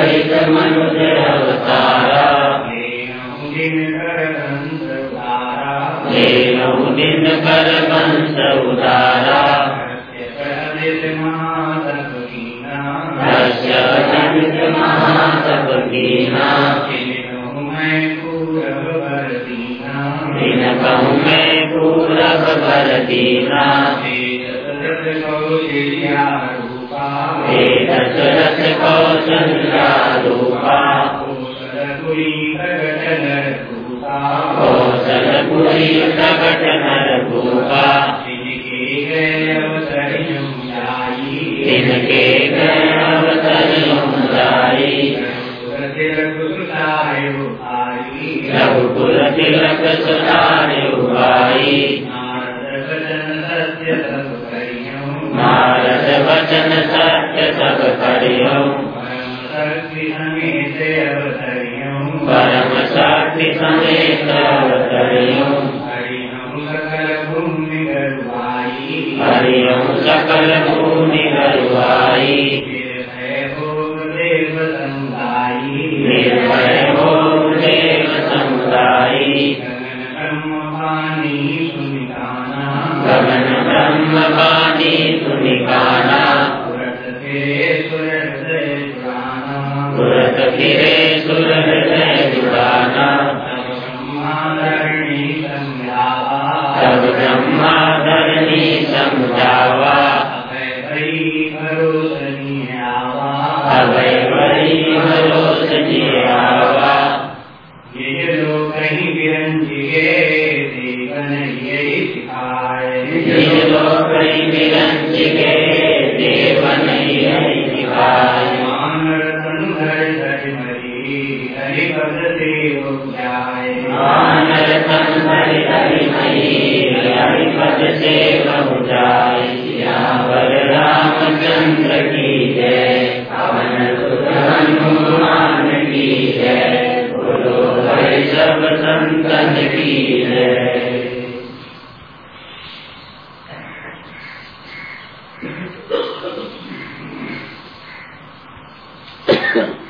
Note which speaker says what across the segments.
Speaker 1: i'm a man गिरे Yeah.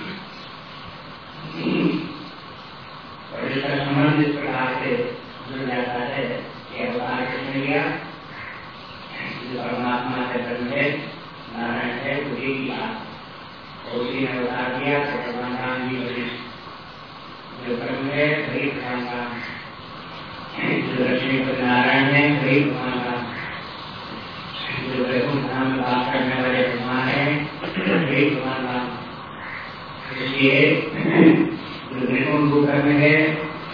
Speaker 1: भी इस प्रकार से जुड़ जाता है कि अवतार कृष्ण गया जो परमात्मा है ब्रह्म है नारायण है उसी की बात उसी ने अवतार किया तो भगवान राम जी वही जो ब्रह्म है वही भगवान राम जो लक्ष्मी नारायण है वही भगवान राम जो वैकुंठ धाम में बात करने वाले भगवान है यही भगवान राम इसलिए जो निर्गुण रूप में है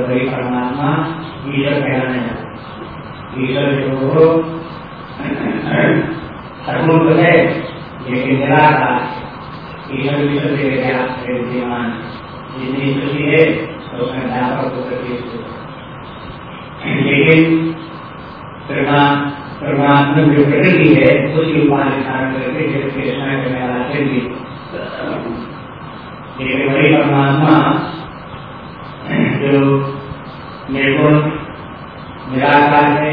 Speaker 1: वही परमात्मा ईश्वर कहलाने लगा ईश्वर जो तो है लेकिन निराकार ईश्वर विश्व से विद्यमान है जितनी खुशी है तो उसमें व्यापक होकर के लेकिन परमात्मा जो प्रकृति है उसकी उपाधि धारण करके जब कृष्णा करने वाला से भी लेकिन वही परमात्मा निराकार है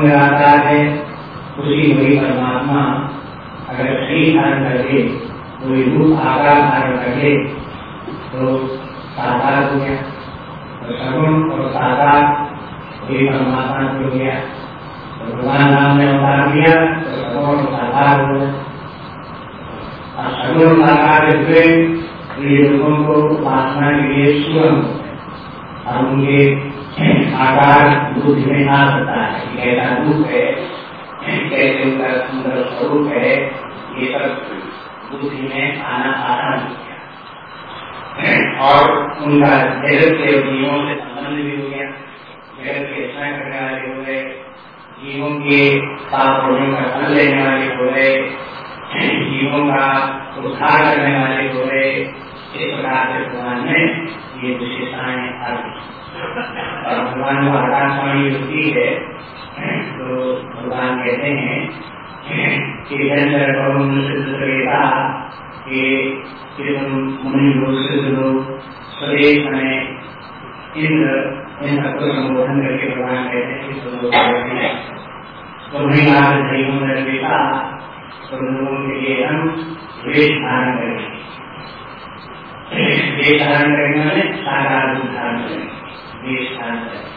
Speaker 1: निराकार उसी वही परमात्मा अगर सही धारण करके कोई रूप आकार धारण करके तो साकार हो गया। तो सगुण और साकार ये परमात्मा हो गया। तो भगवान राम ने अवतार दिया तो सगुण साकार हो गया। और सगुण साकार लोगों को उपासना के लिए सुगम और उनके आकार बुद्धि में आ सकता है। कैसा रूप है। कैसे उनका सुंदर स्वरूप है, ये सब बुद्धि में आना आसान और उनका जगत के जीवों से संबंध भी हो गया। जगत के रचना करने वाले हो गए। जीवों के पाप होने का फल लेने वाले हो गए। जीवों का उद्धार करने वाले हो गए इस प्रकार से भगवान ने ये विशेषताएँ आ और भगवान को आकाशवाणी होती है तो भगवान कहते हैं, कि कि मुनि लोग सिद्ध लोग स्वदेश में इंद्र इन सबको संबोधन करके भगवान कहते हैं तो वही तो लोगों के लिए हम वेश धारण करेंगे वेश धारण करने वाले साकार रूप धारण करेंगे वेश धारण करेंगे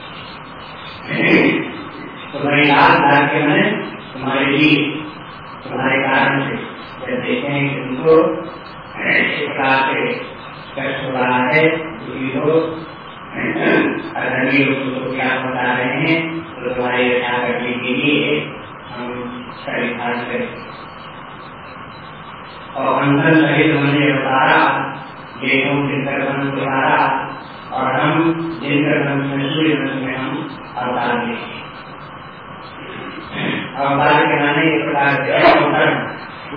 Speaker 1: तो वही लाभ के मैंने तुम्हारे लिए तुम्हारे कारण से। जब देखें कि उनको प्रकार से कष्ट हो रहा है, दुखी लोग अधर्मी लोग क्या बता रहे हैं? तो तुम्हारी रक्षा करने के लिए हम परिधान करें और अंतर सहित हमने उतारा गेहूँ जिनकर बन उतारा, और हम जिनकर बन में सूर्य वंश में हम अवतार देंगे अवतार के नाने एक प्रकार से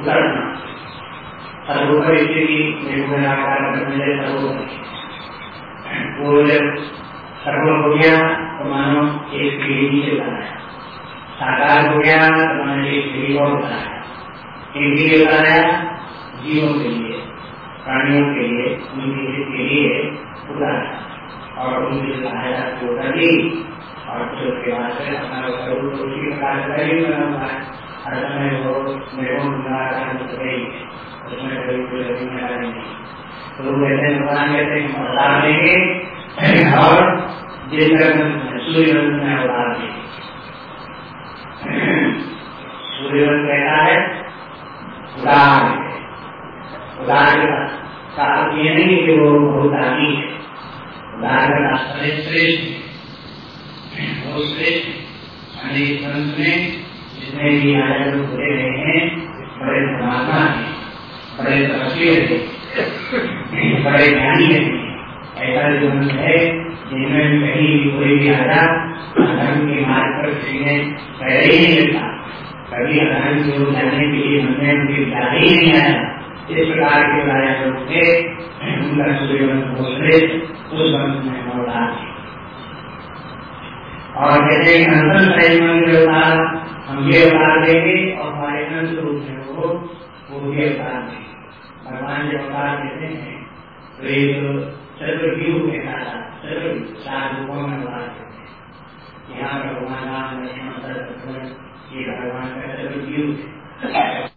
Speaker 1: उतरना सर्वोपरि स्थिति निर्गुणाकार मिले सर्वोपरि। वो जब सर्व हो गया तो मानो एक पीढ़ी से बनाया साकार हो गया तो मानो एक पीढ़ी और बनाया एक पीढ़ी बनाया जीवों के लिए, प्राणियों के लिए, उनकी हित के लिए उतारा और उनकी सहायता को दी और फिर उसके बाद से अपना स्वरूप उसी प्रकार से ही बना हुआ है। हर समय वो निर्गुण उसमें कोई कोई नहीं। तो भगवान कहते हैं देंगे और जिस तरह सूर्य में देंगे सूर्य कहता है उदार उदार का वो बहुत वंश में जितने भी आचार्य हुए रहे हैं, बड़े परमात्मा है, बड़े तपस्वी है, बड़े ज्ञानी है। ऐसा जो है,
Speaker 2: जिनमें कहीं कोई भी आया धर्म के मार्ग पर सीने पहले ही नहीं मिलता। कभी अधर्म की जाने के लिए हमने उनकी विचार ही नहीं आया। इस प्रकार के राजा लोग थे उनका सूर्यवंश भोसले उस वंश में थे और कहते हैं, अंतर सही मंदिर अवतार हम ये अवतार देंगे और हमारे अंत रूप है वो वो भी अवतार देंगे। भगवान जब अवतार देते हैं तो एक चतुर्व्यूह के साथ चतुर चार रूपों में अवतार देते हैं। यहाँ भगवान राम लक्ष्मण ये भगवान का चतुर्व्यूह है।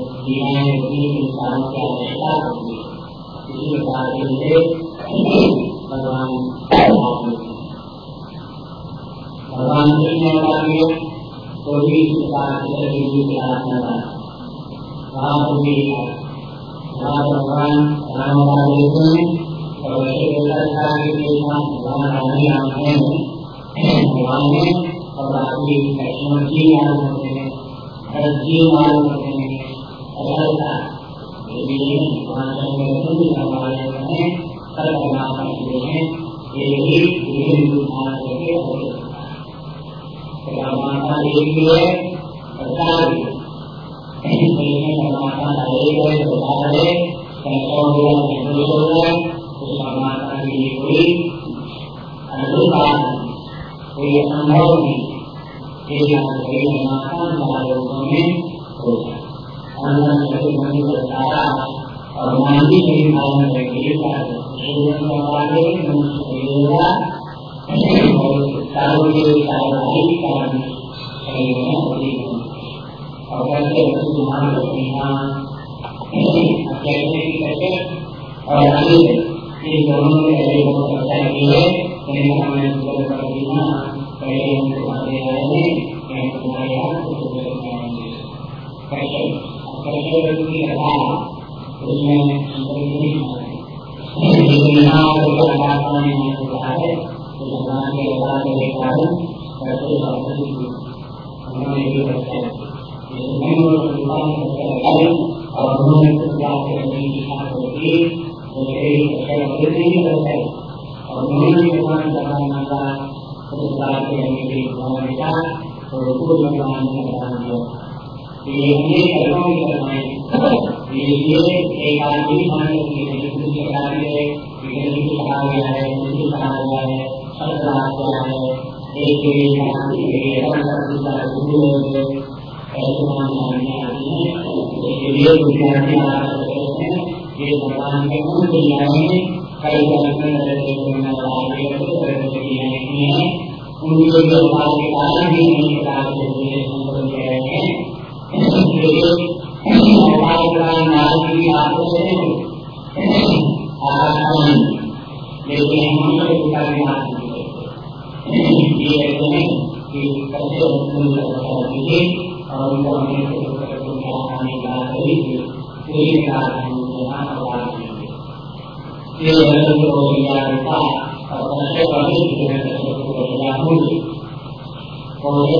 Speaker 1: में में जो बना करना है की इंसान की आवश्यकता होती है। इसी प्रकार के लिए भगवान भगवान कृष्ण अवतार तो भी इस प्रकार की आराधना राम भी राम भगवान राम देते हैं। और भगवान रानी आते हैं भगवान में और बाकी लक्ष्मण जी मालूम होते हैं भरत जी मालूम होते हैं। अजलता माता एक भी है सरकार भी परमात्मा का एक है बता रहे संख्या हो गया निर्दोष हो गया उस परमात्मा के लिए कोई अद्भुत बात नहीं कोई असंभव नहीं परमात्मा लोगों में हो जाए अंदर सभी मंदिर को सारा और मानवी के भी पालन करके और में कैसे मान सकते हैं कैसे और आगे दोनों ने पहले बहुत चर्चा की है लेकिन हमने सुबह कर दिया पहले हम तुम्हारे आए हैं तुम्हारे यहाँ कैसे और उन्होंने करने की का के का दिया ये कर्मों की करवाएँ ये एक आदमी मानने के लिए गया है विज्ञान की कहा गया है मुझे कहा गया है सब कहा गया है एक के लिए कहा गया है ऐसे नाम सामने आती है इसके विद्यार्थी ये भगवान के गुण क्रियाएँ कई हैं उनके व्यवहार के कारण भी के संबंध कह रहे हैं लेकिन हम लोग उसका भी ये कहते हैं कि कैसे और उनको हमने आने का करी पूरी प्रकार यहाँ प्रकार ये को लिया और सबसे पहले को होगी और ये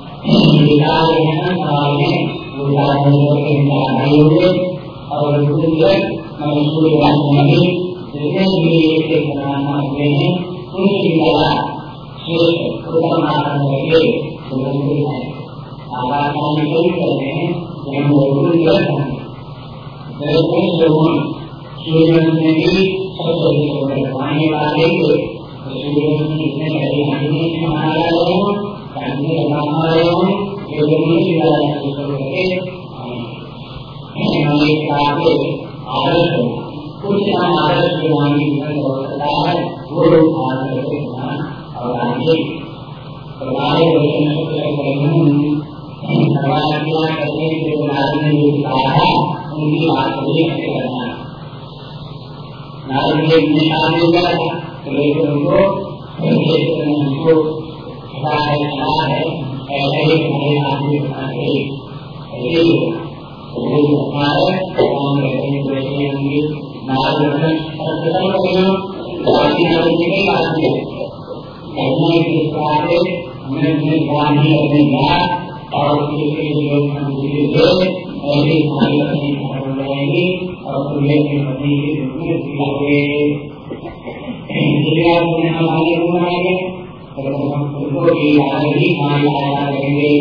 Speaker 1: विचार हैं समाज में वो के भाई होंगे और मनुष्य के जितने भी एक परमात्मा हुए हैं उनकी विचार श्रेष्ठ उत्तम आसन करके सुगंधित आकाश में कोई करते हैं हम लोगों सूर्य भी सबसे बढ़वाने वाले थे सूर्य इतने पहले हमें ज़्यादा करके हमें काफ़ी आदर्श कुछ नाम आदर्श बनाने की हो है वो लोग आदर्श के ध्यान और आगे प्रभाव करने के नारद ने जो कहा उनकी बात को भी करना नारद ने इतने काम था तो लेकिन उनको है खड़ा है ऐसे ही हमारे आदमी के हमारे की के और उसके जो हम थे ऐसे हमारी हो जाएगी और तुम्हें अपनी पत्नी के रूप में दिखाओगे हम आगे बनाएँगे उनको भी आगे ही मान लाया करेंगे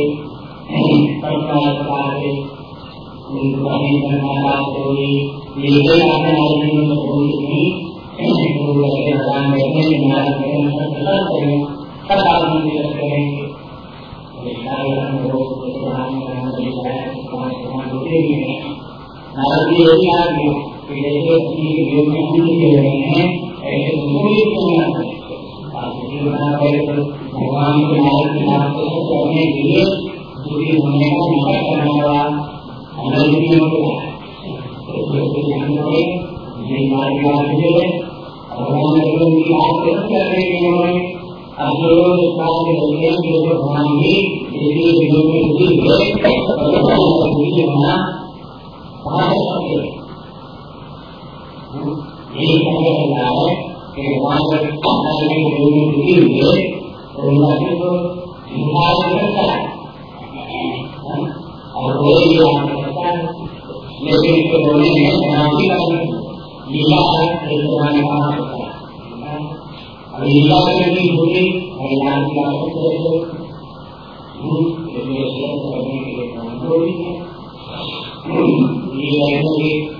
Speaker 1: जैसे अपनी योग में हम रहे हैं ऐसे भगवान के नारद के नाम को करने के लिए दूसरी होने का निकट करने वाला हमारे लिए भगवान उनकी बात कर रहे हैं अब लोग कि भगवान दुखी दुखी होना यही समझ रहा है कि भगवान जब वियोग में दुखी हुए तो उनका तो इंकार करता है और वो ये करता है लेकिन इसको बोलने में समाधि का लीला है एक भगवान होता है अब लीला करनी होगी हरियाण की आवश्यक करने के लिए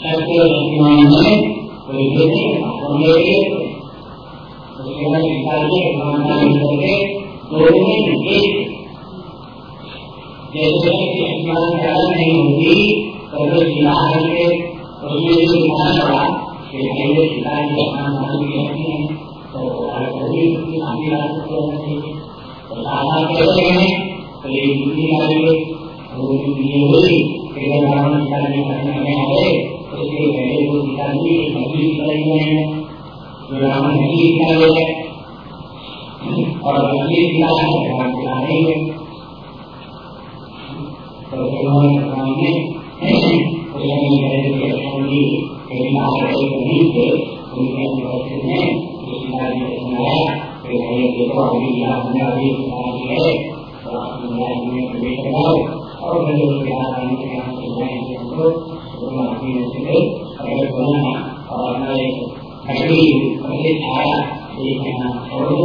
Speaker 1: और शक्तिमान में निकालिए भगवान का जैसे शक्तिमान ज़्यादा नहीं होगी तो वो शिला करके उसमें जो दिखाना पड़ा कि पहले शिला की शक्ति शक्ति है तो कभी आगे आ सकते हैं तो साधा कहते हैं तो ये बुद्धि आएँगे वो ये हुई कि जब रावण करने में आए तो उसके पहले वो निकाली नदी निकाली गए हैं जो रावण नदी निकाले है और नदी निकाला भगवान निकाल नहीं है तो उन्होंने भगवान ने रहे और दोनों आदमी से प्रकट होना और अपना एक खड़ी प्रसिद्ध छाया एक यहाँ छोड़ दो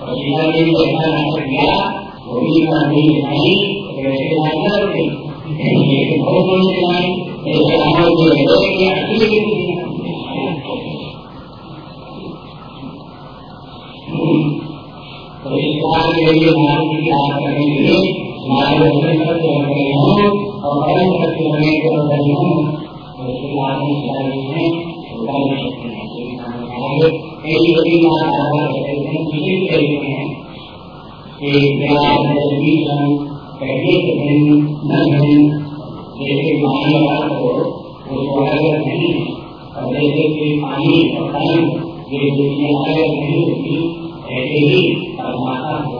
Speaker 1: और सीधा देवी ऐसा नाटक किया वो भी नहीं नहीं वैसे नाटक लेकिन बहुत बड़ी तो इस बात के लिए नारद की बात करने के लिए नारद हो हूँ को हूँ तो हैं हैं हैं हैं कि ज्ञान बीजन पहले के दिन दिन जैसे पानी वाला उसको अलग नहीं और जैसे कि पानी और टाइम ये दुनिया अलग नहीं होती, ऐसे ही परमात्मा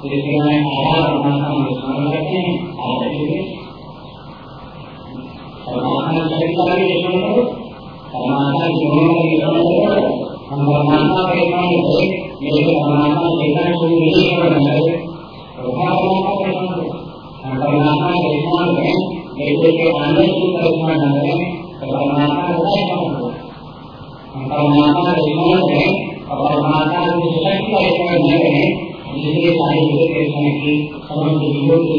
Speaker 1: इसके हमें आधा परमात्मा को स्मरण करते हैं आधा चुके परमात्मा की शक्ति का स्मरण करो परमात्मा की गुणों का स्मरण करो हम परमात्मा का स्मरण करें लेकिन परमात्मा चेतन को नहीं स्मरण करें तो परमात्मा का स्मरण करो हम परमात्मा का स्मरण करें जैसे कि आनंद की तरह न करें तो परमात्मा का स्मरण करो हम परमात्मा का स्मरण करें और परमात्मा की शक्ति का स्मरण न करें जिसके सारे जगत समय की समस्त जीवों के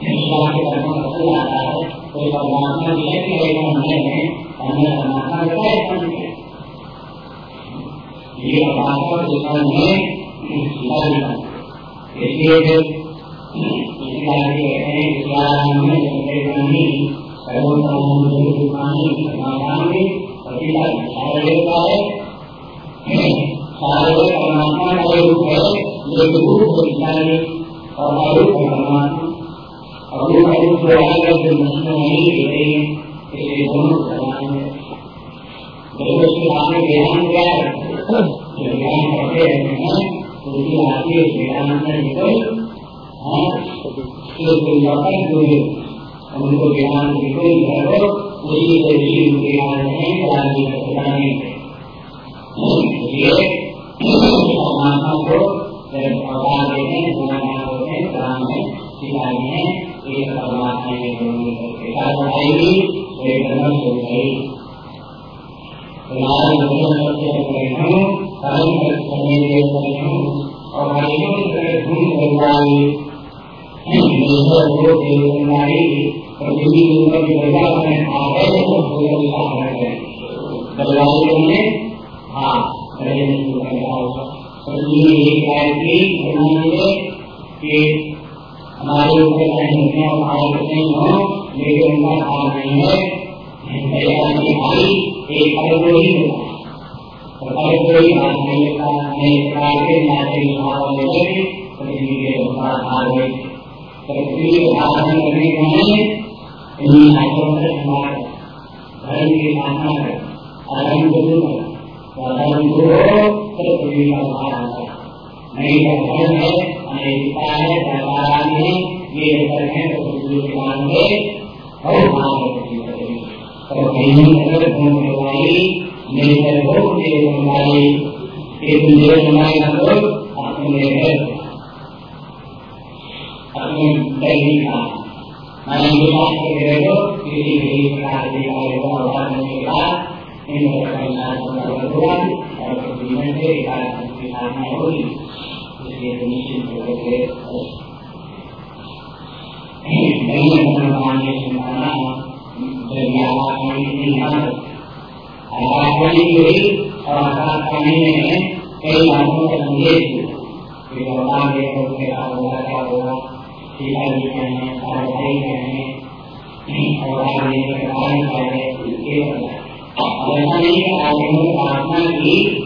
Speaker 1: विश्वास के कर्म पसंद आता है तो परमात्मा शक्ति का स्मरण न करें हमने परमात्मा स्मरण ये परमात्मा स्मरण है इसलिए फिर इसलिए आगे कहते हैं कि क्या में संदेशानी सर्वोत्तमानी परमात्मा के प्रतिभा सारे देवता है सारे परमात्मा का रूप है लेकिन रूप विचारी और अरूप है परमात्मा और रूप अरूप जो आएगा जो नष्ट नहीं देते इसलिए दोनों प्रधान है जब उसके आगे ज्ञान क्या है जो ज्ञान करते रहते हैं तो आगे ज्ञान में निकल उनको ज्ञान की कोई करो उसी से जीव ज्ञान है बताने इसलिए एक धर्म का है तो धर्म है अनेकता है सरकार है ये अंतर है तो पृथ्वी के मान और है कहीं अगर घूम करवाई मेरे हमारी एक मेरे हमारे लोग अपने घर अपने दैनिक का मैंने विश्वास करके रहो किसी भी प्रकार के कार्य को अवधान के बाद इन होगा और जीवन से की साधना होगी इसलिए निश्चित होकर के सुनाना आकाशवाणी की हुई और आकाशवाणी में कई बातों का संदेश भगवान देखो क्या होगा क्या होगा सीता जी क्या भाई क्या है और आगे कारण क्या है ये और ऐसा नहीं कि आगे की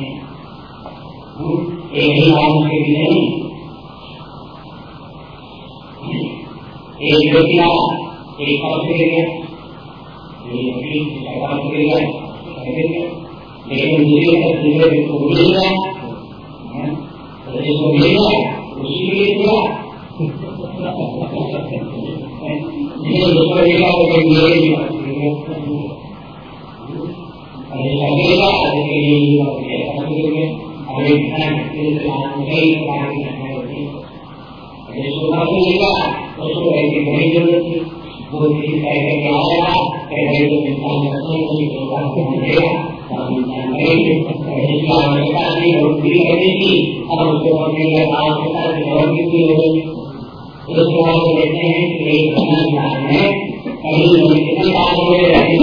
Speaker 1: एक ही काम के भी नहीं। एक व्यक्ति एक लेकिन उसी के लिए उसको ऐसी बड़ी ज़रूरत थी वो किसी तरह के आएगा पहले तो इंसान अब उसको अपने उसके बाद देखते हैं। कि कहीं कितने बात हो रहे ऐसे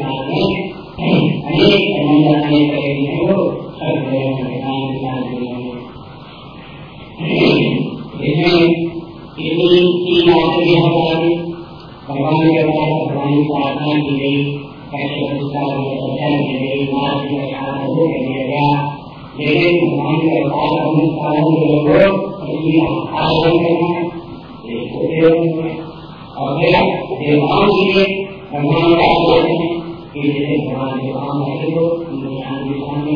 Speaker 1: नाम में मंडलाएँ करेगी हो इसमें इतनी तीन आखिरी हमारी भगवान के पास भगवान की प्रार्थना की गई कैसे उसका चर्चा की गई मार्ग की प्रसाद हो। दिया गया लेकिन भगवान के अवतार अनुष्ठानों के लोगों इसलिए आयोजन करना और मेरा देवताओं के लिए भगवान का कि जैसे भगवान देवताओं में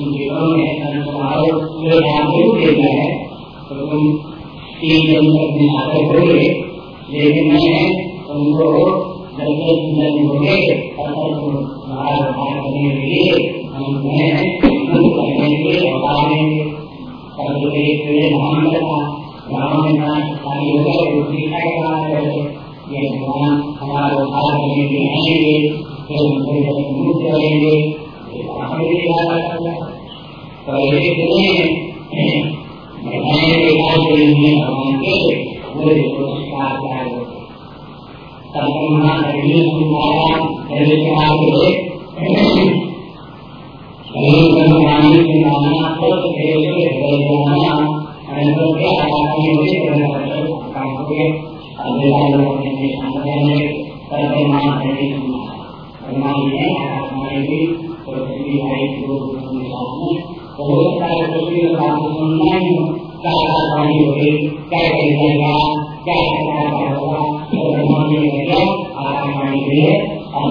Speaker 1: इन जीवों में तुम्हारो पूरे नाम दे दिया है तो तुम तीन दिन तक निशाकर होगे लेकिन मैं तुमको जब सुंदर होगे तब तक करने के लिए हम तुम्हें करने के लिए अवतार देंगे तब एक महान था रावण का शादी हो गए उसकी क्या ये भगवान हमारा उद्धार करने के आएँगे फिर उनको मुक्त करेंगे तो ये बताने के बाद भगवान के वो पुरस्कार की तो हो है है आत्माएँ भी पृथ्वी आई को अपने साथ में तो हो सकता है पृथ्वी का बात सुनना ही क्या पानी हो गई क्या कर जाएगा क्या क्या होगा तो परिमान ने किया भी है और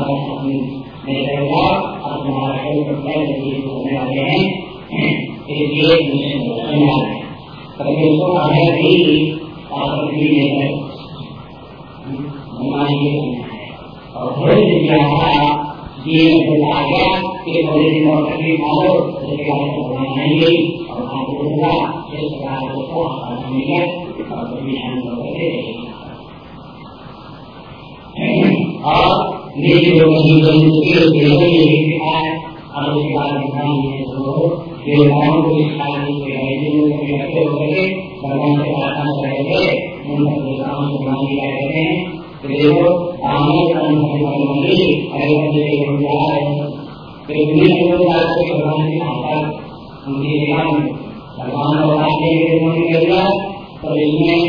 Speaker 1: नहीं रहेगा और तुम्हारा शरीर को होने वाले हैं इसलिए परमेश्वर आगे भी और में हमारे लिए और थोड़े दिन को आ गया कि और तकलीफ़ आ लो उसके भगवान आएँगे और आपको होगा इस प्रकार और और की जो मुश्किल जीवन ये सिखाया और उसके बाद भगवान ने जो देवताओं को सिखाया जिन लोगों को रखे भगवान से प्रार्थना करेंगे उन देवताओं को भगवान दिया कहते हैं देखो सामने मंदिर हरे मंदिर के गुरुद्वारा है। के आज के भगवान की भगवान भगवान के उन्होंने कर दिया तो इसमें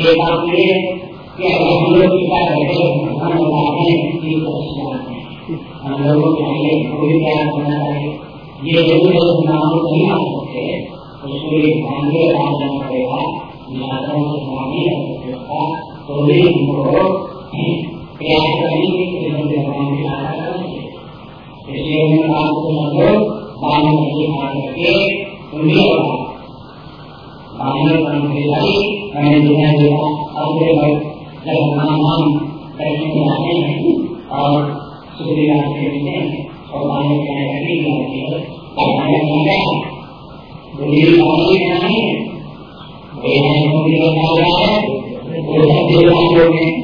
Speaker 1: एक बात ये कि अगर हम लोग क्या करते हैं भगवान बताते हैं कि हम लोगों के लिए पूरी तैयार करना चाहिए ये ज़रूर है नाम नहीं आ सकते उसके लिए ध्यान में काम करना पड़ेगा निराकरण से ध्यान नहीं रख सकता तो भी हमको कि भगवान की इसलिए उन्होंने बात को बाल मछली खा करके उन्हें बाहर ब्रह्मचारी मैंने दुनिया देखा अपने जब हमारा नाम करने में आते हैं और सुखदेव के मिलते और बाहर क्या करने की आती है बाहर क्या बुरी बाहर क्या है वेदना को भी है में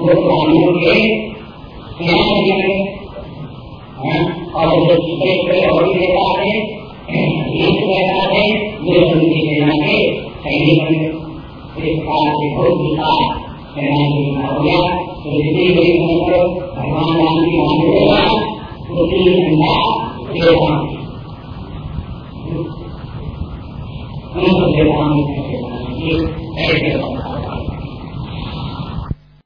Speaker 1: देते जो वो प्राणियों के स्नेह दिए और जो दूसरे कोई और भी देवता थे एक देवता थे वो उनकी सेना के सैनिक बने इस प्रकार से बहुत विकास सेना की हो गया तो इसी बड़ी भगवान राम की मान होगा उसी ठंडा देवता उनको देवताओं ऐसे